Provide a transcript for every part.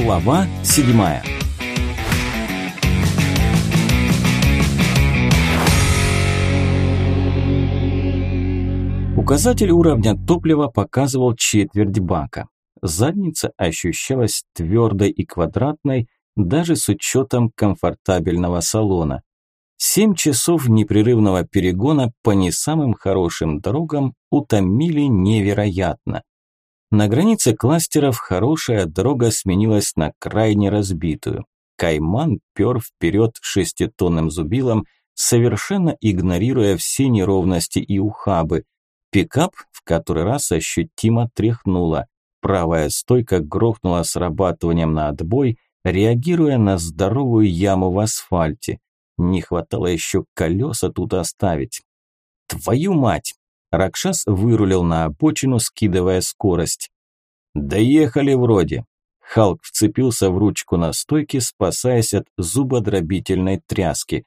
Глава седьмая. Указатель уровня топлива показывал четверть бака. Задница ощущалась твердой и квадратной, даже с учетом комфортабельного салона. Семь часов непрерывного перегона по не самым хорошим дорогам утомили невероятно. На границе кластеров хорошая дорога сменилась на крайне разбитую. Кайман пер вперед шеститонным зубилом, совершенно игнорируя все неровности и ухабы. Пикап в который раз ощутимо тряхнуло. Правая стойка грохнула срабатыванием на отбой, реагируя на здоровую яму в асфальте. Не хватало еще колеса тут оставить. Твою мать! Ракшас вырулил на обочину, скидывая скорость. «Доехали вроде». Халк вцепился в ручку на стойке, спасаясь от зубодробительной тряски.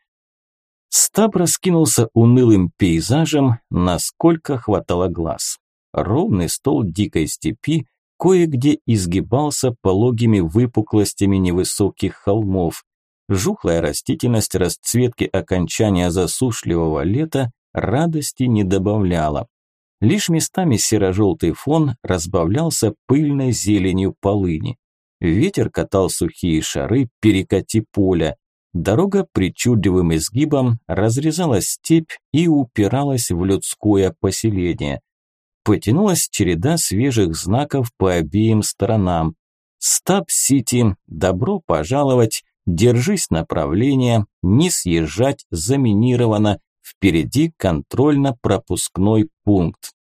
Стаб раскинулся унылым пейзажем, насколько хватало глаз. Ровный стол дикой степи кое-где изгибался пологими выпуклостями невысоких холмов. Жухлая растительность расцветки окончания засушливого лета радости не добавляла. Лишь местами серо-желтый фон разбавлялся пыльной зеленью полыни. Ветер катал сухие шары, перекати поля. Дорога причудливым изгибом разрезала степь и упиралась в людское поселение. Потянулась череда свежих знаков по обеим сторонам. «Стаб-Сити», «Добро пожаловать», «Держись направления», «Не съезжать», «Заминировано», Впереди контрольно-пропускной пункт.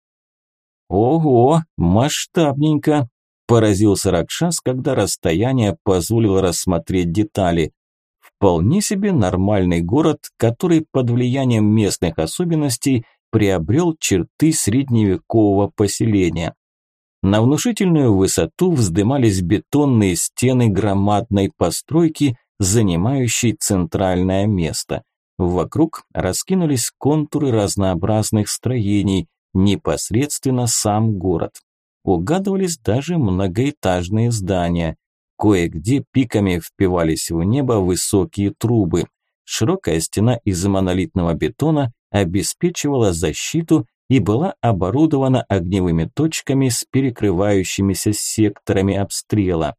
Ого, масштабненько, поразился Ракшас, когда расстояние позволило рассмотреть детали. Вполне себе нормальный город, который под влиянием местных особенностей приобрел черты средневекового поселения. На внушительную высоту вздымались бетонные стены громадной постройки, занимающей центральное место. Вокруг раскинулись контуры разнообразных строений, непосредственно сам город. Угадывались даже многоэтажные здания. Кое-где пиками впивались в небо высокие трубы. Широкая стена из монолитного бетона обеспечивала защиту и была оборудована огневыми точками с перекрывающимися секторами обстрела.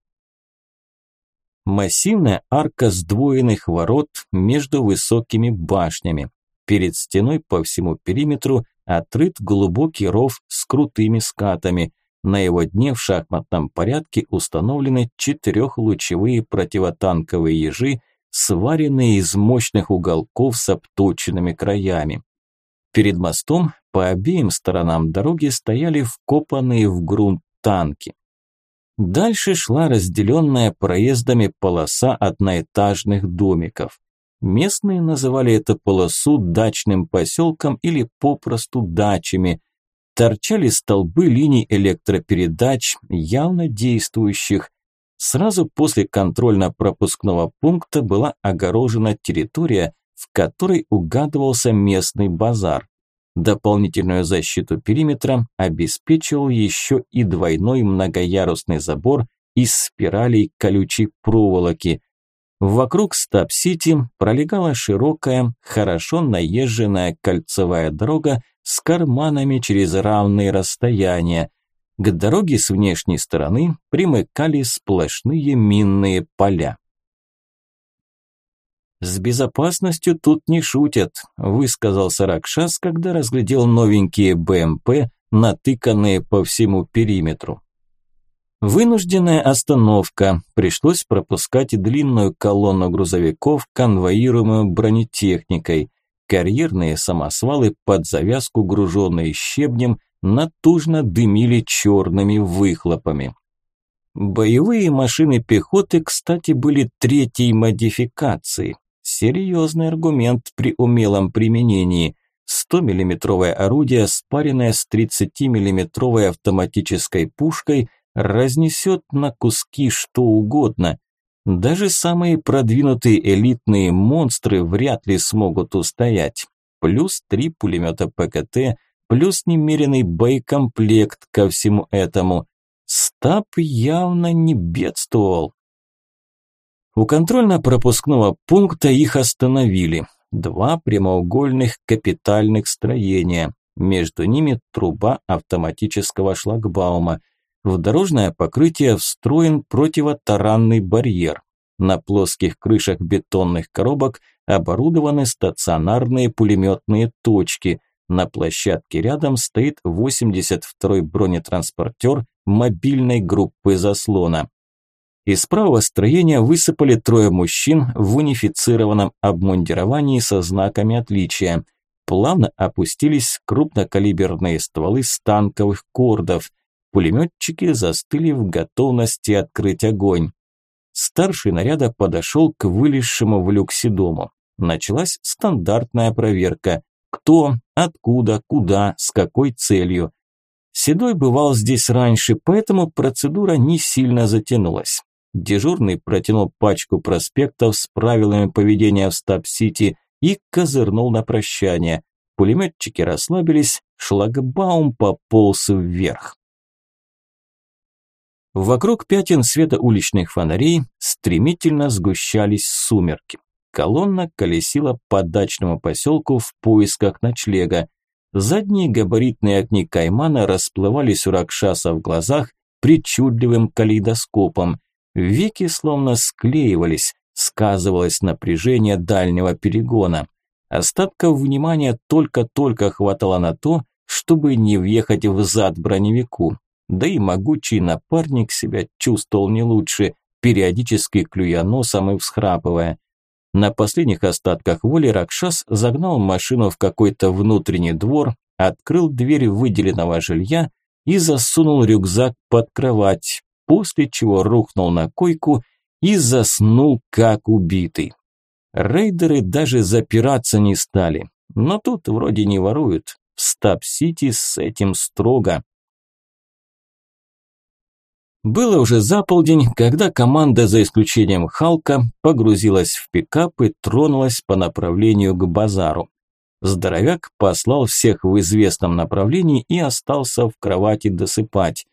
Массивная арка сдвоенных ворот между высокими башнями. Перед стеной по всему периметру отрыт глубокий ров с крутыми скатами. На его дне в шахматном порядке установлены четырехлучевые противотанковые ежи, сваренные из мощных уголков с обточенными краями. Перед мостом по обеим сторонам дороги стояли вкопанные в грунт танки. Дальше шла разделенная проездами полоса одноэтажных домиков. Местные называли эту полосу дачным поселком или попросту дачами. Торчали столбы линий электропередач, явно действующих. Сразу после контрольно-пропускного пункта была огорожена территория, в которой угадывался местный базар. Дополнительную защиту периметра обеспечивал еще и двойной многоярусный забор из спиралей колючей проволоки. Вокруг Стаб-Сити пролегала широкая, хорошо наезженная кольцевая дорога с карманами через равные расстояния. К дороге с внешней стороны примыкали сплошные минные поля. «С безопасностью тут не шутят», – высказался Ракшас, когда разглядел новенькие БМП, натыканные по всему периметру. Вынужденная остановка. Пришлось пропускать длинную колонну грузовиков, конвоируемую бронетехникой. Карьерные самосвалы под завязку, груженные щебнем, натужно дымили черными выхлопами. Боевые машины пехоты, кстати, были третьей модификации. Серьезный аргумент при умелом применении. 100-миллиметровое орудие, спаренное с 30-миллиметровой автоматической пушкой, разнесет на куски что угодно. Даже самые продвинутые элитные монстры вряд ли смогут устоять. Плюс три пулемета ПКТ, плюс немеренный боекомплект ко всему этому. Стаб явно не бедствовал. У контрольно-пропускного пункта их остановили. Два прямоугольных капитальных строения. Между ними труба автоматического шлагбаума. В дорожное покрытие встроен противотаранный барьер. На плоских крышах бетонных коробок оборудованы стационарные пулеметные точки. На площадке рядом стоит 82-й бронетранспортер мобильной группы заслона. Из правого строения высыпали трое мужчин в унифицированном обмундировании со знаками отличия. Плавно опустились крупнокалиберные стволы станковых кордов. Пулеметчики застыли в готовности открыть огонь. Старший наряда подошел к вылезшему в люксе дому. Началась стандартная проверка. Кто, откуда, куда, с какой целью. Седой бывал здесь раньше, поэтому процедура не сильно затянулась. Дежурный протянул пачку проспектов с правилами поведения в Стаб-Сити и козырнул на прощание. Пулеметчики расслабились, шлагбаум пополз вверх. Вокруг пятен света уличных фонарей стремительно сгущались сумерки. Колонна колесила по дачному поселку в поисках ночлега. Задние габаритные огни Каймана расплывались у Ракшаса в глазах причудливым калейдоскопом. Веки словно склеивались, сказывалось напряжение дальнего перегона. Остатков внимания только-только хватало на то, чтобы не въехать в зад броневику. Да и могучий напарник себя чувствовал не лучше, периодически клюя носом и всхрапывая. На последних остатках воли Ракшас загнал машину в какой-то внутренний двор, открыл дверь выделенного жилья и засунул рюкзак под кровать, после чего рухнул на койку и заснул как убитый. Рейдеры даже запираться не стали, но тут вроде не воруют. В Стаб-Сити с этим строго. Было уже за полдень, когда команда, за исключением Халка, погрузилась в пикап и тронулась по направлению к базару. Здоровяк послал всех в известном направлении и остался в кровати досыпать.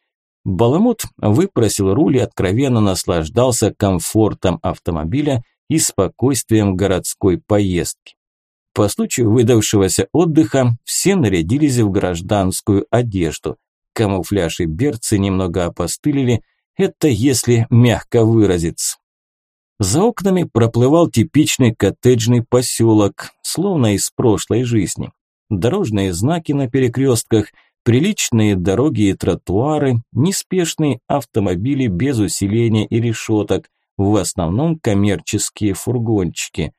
Баламут выпросил руль и откровенно наслаждался комфортом автомобиля и спокойствием городской поездки. По случаю выдавшегося отдыха все нарядились в гражданскую одежду. Камуфляж и берцы немного опостылили, это если мягко выразиться. За окнами проплывал типичный коттеджный поселок, словно из прошлой жизни. Дорожные знаки на перекрестках – Приличные дороги и тротуары, неспешные автомобили без усиления и решеток, в основном коммерческие фургончики.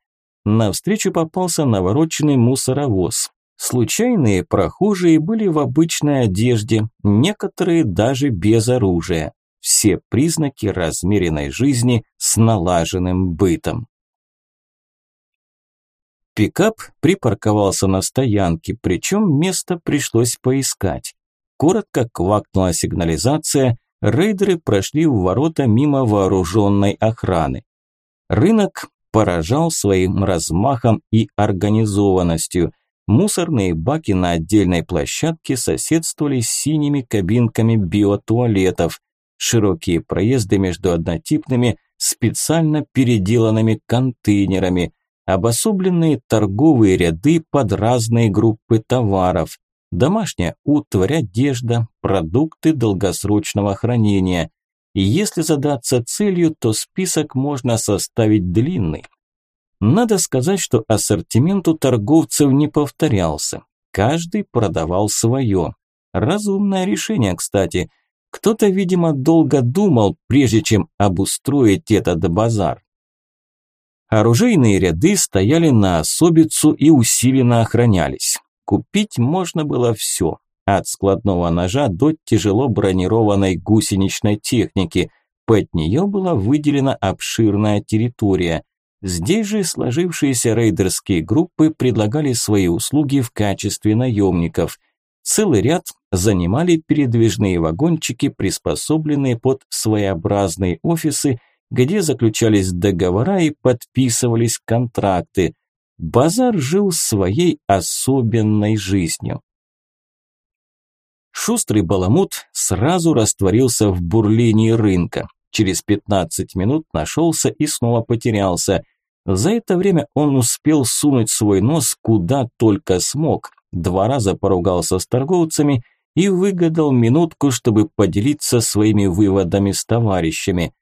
Навстречу попался навороченный мусоровоз. Случайные прохожие были в обычной одежде, некоторые даже без оружия. Все признаки размеренной жизни с налаженным бытом. Пикап припарковался на стоянке, причем место пришлось поискать. Коротко квакнула сигнализация, рейдеры прошли в ворота мимо вооруженной охраны. Рынок поражал своим размахом и организованностью. Мусорные баки на отдельной площадке соседствовали с синими кабинками биотуалетов. Широкие проезды между однотипными, специально переделанными контейнерами обособленные торговые ряды под разные группы товаров, домашняя утварь, одежда, продукты долгосрочного хранения. И если задаться целью, то список можно составить длинный. Надо сказать, что ассортимент у торговцев не повторялся. Каждый продавал свое. Разумное решение, кстати. Кто-то, видимо, долго думал, прежде чем обустроить этот базар. Оружейные ряды стояли на особицу и усиленно охранялись. Купить можно было все, от складного ножа до тяжело бронированной гусеничной техники. Под нее была выделена обширная территория. Здесь же сложившиеся рейдерские группы предлагали свои услуги в качестве наемников. Целый ряд занимали передвижные вагончики, приспособленные под своеобразные офисы где заключались договора и подписывались контракты. Базар жил своей особенной жизнью. Шустрый баламут сразу растворился в бурлении рынка. Через 15 минут нашелся и снова потерялся. За это время он успел сунуть свой нос куда только смог, два раза поругался с торговцами и выгадал минутку, чтобы поделиться своими выводами с товарищами.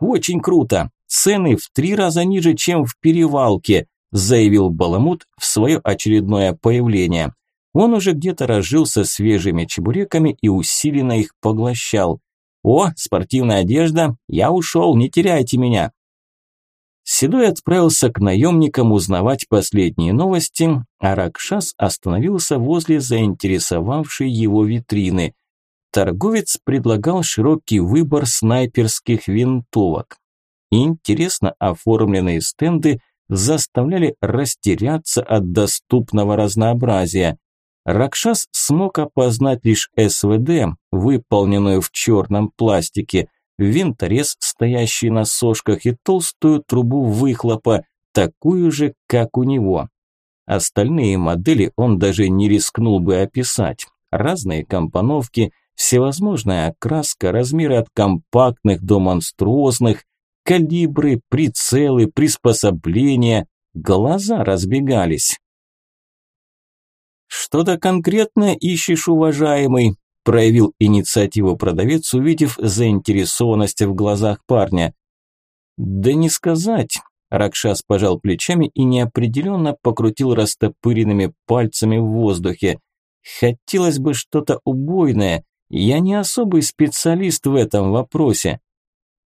«Очень круто! Цены в три раза ниже, чем в перевалке», заявил Баламут в свое очередное появление. Он уже где-то разжился свежими чебуреками и усиленно их поглощал. «О, спортивная одежда! Я ушел, не теряйте меня!» Седой отправился к наемникам узнавать последние новости, а Ракшас остановился возле заинтересовавшей его витрины. Торговец предлагал широкий выбор снайперских винтовок. Интересно оформленные стенды заставляли растеряться от доступного разнообразия. Ракшас смог опознать лишь СВД, выполненную в черном пластике, винторез, стоящий на сошках, и толстую трубу выхлопа, такую же, как у него. Остальные модели он даже не рискнул бы описать. Разные компоновки, всевозможная окраска, размеры от компактных до монструозных, калибры, прицелы, приспособления, глаза разбегались. «Что-то конкретное ищешь, уважаемый?» проявил инициативу продавец, увидев заинтересованность в глазах парня. «Да не сказать», – Ракшас пожал плечами и неопределенно покрутил растопыренными пальцами в воздухе. «Хотелось бы что-то убойное, я не особый специалист в этом вопросе».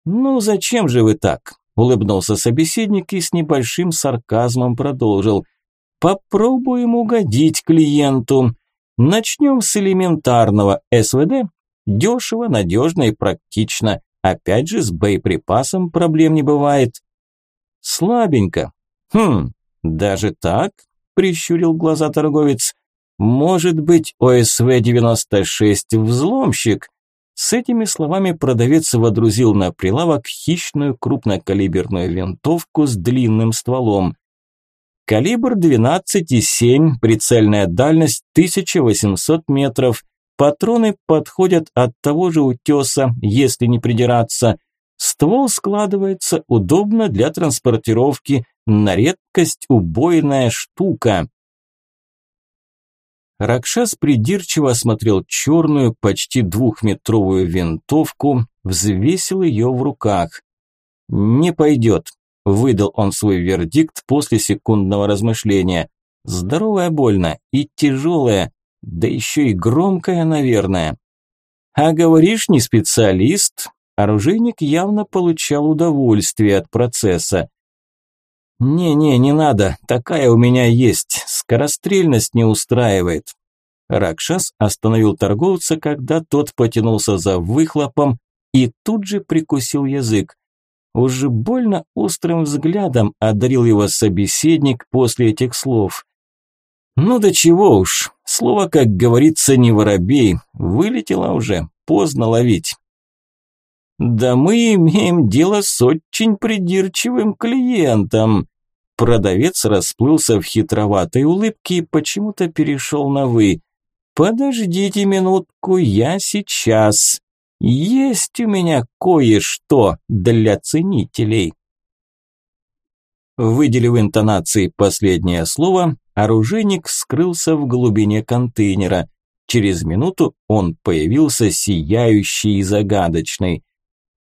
«Ну зачем же вы так?» – улыбнулся собеседник и с небольшим сарказмом продолжил. «Попробуем угодить клиенту. Начнем с элементарного СВД. Дешево, надежно и практично. Опять же, с боеприпасом проблем не бывает. Слабенько. Хм, даже так? Прищурил глаза торговец. Может быть, ОСВ-96 взломщик? С этими словами продавец водрузил на прилавок хищную крупнокалиберную винтовку с длинным стволом. Калибр 12,7, прицельная дальность 1800 метров. Патроны подходят от того же утеса, если не придираться. Ствол складывается удобно для транспортировки, на редкость убойная штука. Ракшас придирчиво осмотрел черную, почти двухметровую винтовку, взвесил ее в руках. «Не пойдет. Выдал он свой вердикт после секундного размышления. Здоровая больно и тяжелая, да еще и громкая, наверное. А говоришь, не специалист? Оружейник явно получал удовольствие от процесса. «Не-не, не надо, такая у меня есть, скорострельность не устраивает». Ракшас остановил торговца, когда тот потянулся за выхлопом и тут же прикусил язык. Уже больно острым взглядом одарил его собеседник после этих слов. Ну да чего уж, слово, как говорится, не воробей, вылетело уже, поздно ловить. Да мы имеем дело с очень придирчивым клиентом. Продавец расплылся в хитроватой улыбке и почему-то перешел на «вы». «Подождите минутку, я сейчас». Есть у меня кое-что для ценителей. Выделив интонации последнее слово, оружейник скрылся в глубине контейнера. Через минуту он появился сияющий и загадочный.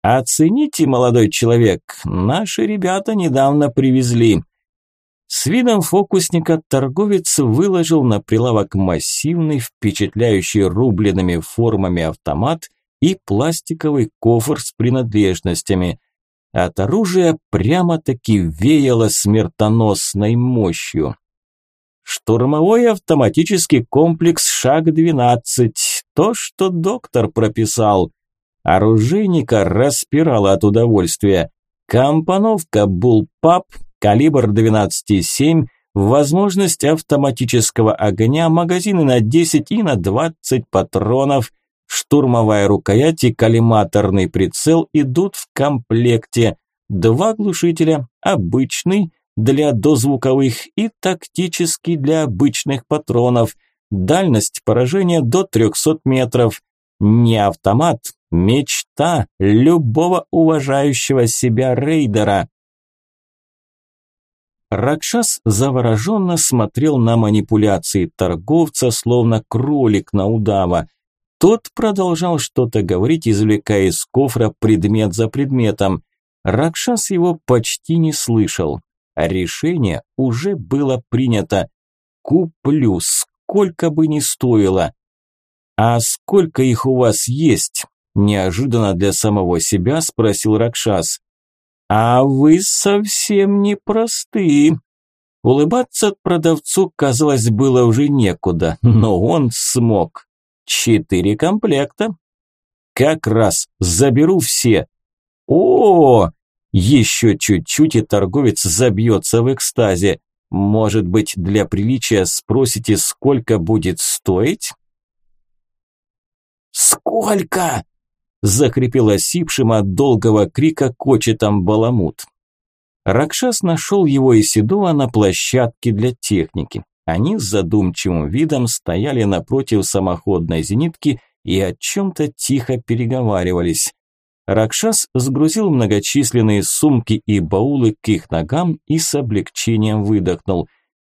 «Оцените, молодой человек, наши ребята недавно привезли». С видом фокусника торговец выложил на прилавок массивный, впечатляющий рубленными формами автомат – и пластиковый кофр с принадлежностями. От оружия прямо-таки веяло смертоносной мощью. Штурмовой автоматический комплекс «Шаг-12», то, что доктор прописал. Оружейника распирало от удовольствия. Компоновка «Буллпап», калибр 12,7, возможность автоматического огня, магазины на 10 и на 20 патронов, Штурмовая рукоять и коллиматорный прицел идут в комплекте. Два глушителя, обычный для дозвуковых и тактический для обычных патронов. Дальность поражения до 300 метров. Не автомат, Мечта любого уважающего себя рейдера. Ракшас завороженно смотрел на манипуляции торговца, словно кролик на удава. Тот продолжал что-то говорить, извлекая из кофра предмет за предметом. Ракшас его почти не слышал. Решение уже было принято. Куплю, сколько бы ни стоило. А сколько их у вас есть? Неожиданно для самого себя спросил Ракшас. «А вы совсем не просты». Улыбаться продавцу, казалось, было уже некуда, но он смог. Четыре комплекта. Как раз заберу все. О, еще чуть-чуть и торговец забьется в экстазе. Может быть, для приличия спросите, сколько будет стоить? Сколько? Захрипел осипшим от долгого крика кочетом баламут. Ракшас нашел его и Седова на площадке для техники. Они с задумчивым видом стояли напротив самоходной зенитки и о чем-то тихо переговаривались. Ракшас сгрузил многочисленные сумки и баулы к их ногам и с облегчением выдохнул.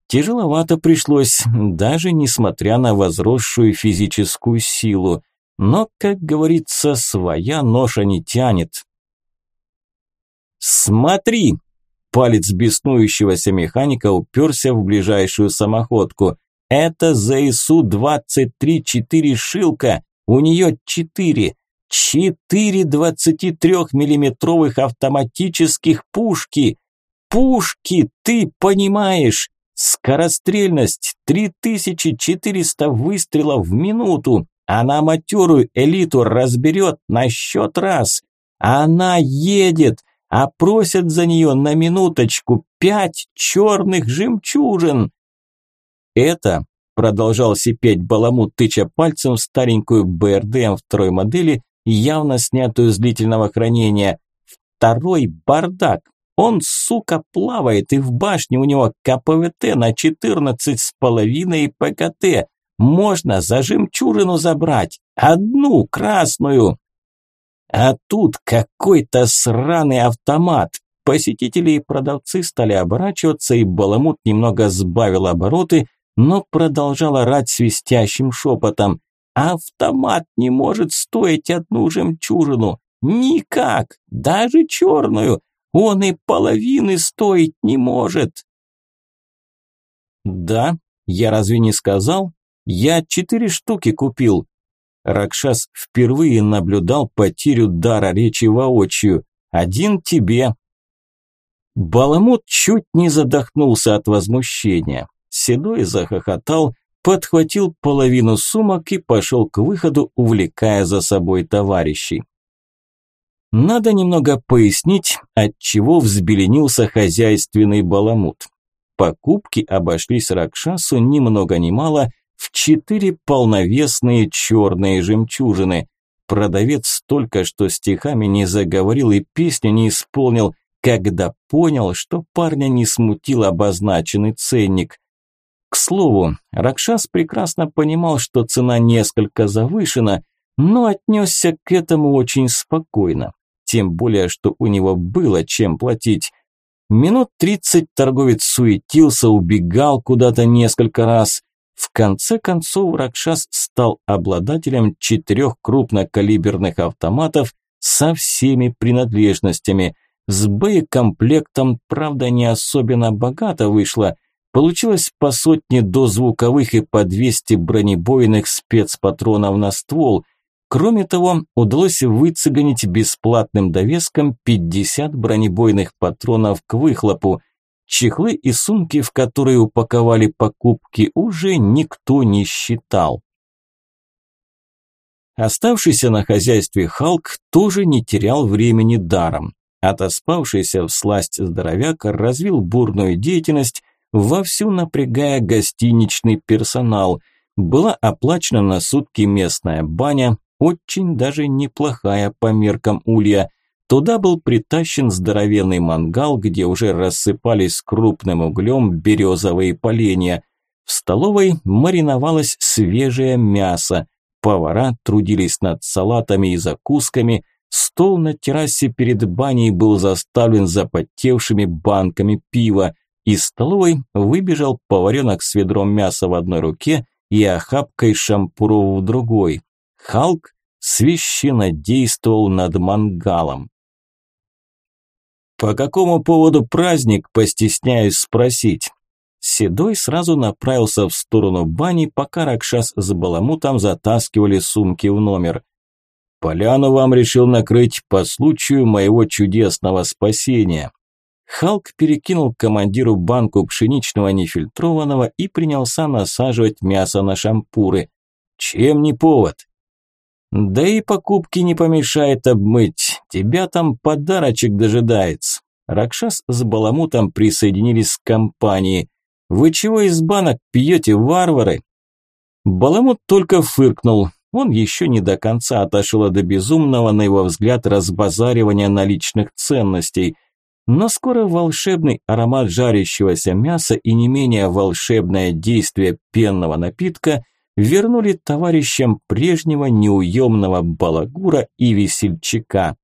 Тяжеловато пришлось, даже несмотря на возросшую физическую силу. Но, как говорится, своя ноша не тянет. «Смотри!» Палец беснующегося механика уперся в ближайшую самоходку. «Это ЗСУ-23-4 «Шилка». У нее четыре. Четыре 23-миллиметровых автоматических пушки. Пушки, ты понимаешь? Скорострельность 3400 выстрелов в минуту. Она матерую элиту разберет на счет раз. Она едет, а просят за нее на минуточку пять черных жемчужин. Это, продолжал сипеть Баламут, тыча пальцем в старенькую БРДМ второй модели, явно снятую с длительного хранения. Второй бардак. Он, сука, плавает, и в башне у него КПВТ на 14 с половиной ПКТ. Можно за жемчужину забрать. Одну красную. А тут какой-то сраный автомат. Посетители и продавцы стали оборачиваться, и Баламут немного сбавил обороты, но продолжал орать свистящим шепотом. «Автомат не может стоить одну жемчужину! Никак! Даже черную! Он и половины стоить не может!» «Да, я разве не сказал?» Я четыре штуки купил. Ракшас впервые наблюдал потерю дара речи воочию. Один тебе. Баламут чуть не задохнулся от возмущения. Седой захохотал, подхватил половину сумок и пошел к выходу, увлекая за собой товарищей. Надо немного пояснить, от чего взбеленился хозяйственный баламут. Покупки обошлись Ракшасу ни много ни мало – в четыре полновесные черные жемчужины. Продавец только что стихами не заговорил и песню не исполнил, когда понял, что парня не смутил обозначенный ценник. К слову, Ракшас прекрасно понимал, что цена несколько завышена, но отнесся к этому очень спокойно. Тем более, что у него было чем платить. Минут тридцать торговец суетился, убегал куда-то несколько раз. В конце концов Ракшас стал обладателем четырех крупнокалиберных автоматов со всеми принадлежностями. С боекомплектом, правда, не особенно богато вышло. Получилось по сотне до звуковых и по 200 бронебойных спецпатронов на ствол. Кроме того, удалось выцегонить бесплатным довеском 50 бронебойных патронов к выхлопу – Чехлы и сумки, в которые упаковали покупки, уже никто не считал. Оставшийся на хозяйстве Халк тоже не терял времени даром. Отоспавшийся в сласть здоровяк развил бурную деятельность, вовсю напрягая гостиничный персонал. Была оплачена на сутки местная баня, очень даже неплохая по меркам улья – Туда был притащен здоровенный мангал, где уже рассыпались крупным углем березовые поленья. В столовой мариновалось свежее мясо. Повара трудились над салатами и закусками, стол на террасе перед баней был заставлен запотевшими банками пива, из столовой выбежал поваренок с ведром мяса в одной руке и охапкой шампуров в другой. Халк священно действовал над мангалом. «По какому поводу праздник?» – постесняюсь спросить. Седой сразу направился в сторону бани, пока Ракшас с Баламутом затаскивали сумки в номер. «Поляну вам решил накрыть по случаю моего чудесного спасения». Халк перекинул командиру банку пшеничного нефильтрованного и принялся насаживать мясо на шампуры. Чем не повод? Да и покупки не помешает обмыть. Тебя там подарочек дожидается. Ракшас с Баламутом присоединились к компании. Вы чего из банок пьете, варвары? Баламут только фыркнул. Он еще не до конца отошел до безумного, на его взгляд, разбазаривания наличных ценностей. Но скоро волшебный аромат жарящегося мяса и не менее волшебное действие пенного напитка вернули товарищам прежнего неуемного балагура и весельчака.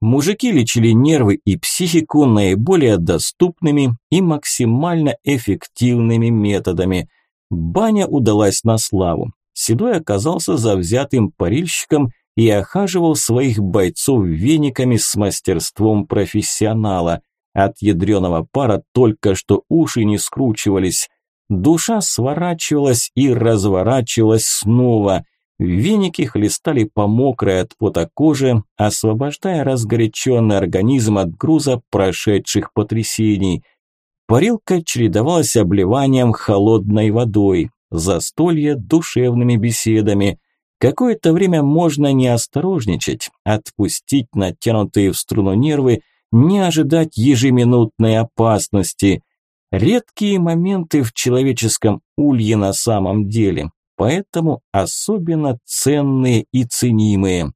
Мужики лечили нервы и психику наиболее доступными и максимально эффективными методами. Баня удалась на славу. Седой оказался завзятым парильщиком и охаживал своих бойцов вениками с мастерством профессионала. От ядреного пара только что уши не скручивались. Душа сворачивалась и разворачивалась снова. Веники хлестали по мокрой от пота коже, освобождая разгоряченный организм от груза прошедших потрясений. Парилка чередовалась обливанием холодной водой, застолье душевными беседами – Какое-то время можно не осторожничать, отпустить натянутые в струну нервы, не ожидать ежеминутной опасности. Редкие моменты в человеческом улье на самом деле, поэтому особенно ценные и ценимые.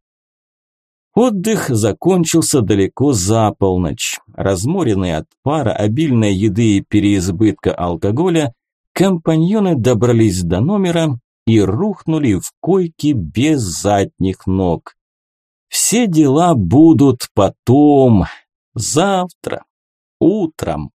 Отдых закончился далеко за полночь. Разморенные от пара, обильной еды и переизбытка алкоголя, компаньоны добрались до номера и рухнули в койки без задних ног. Все дела будут потом, завтра, утром.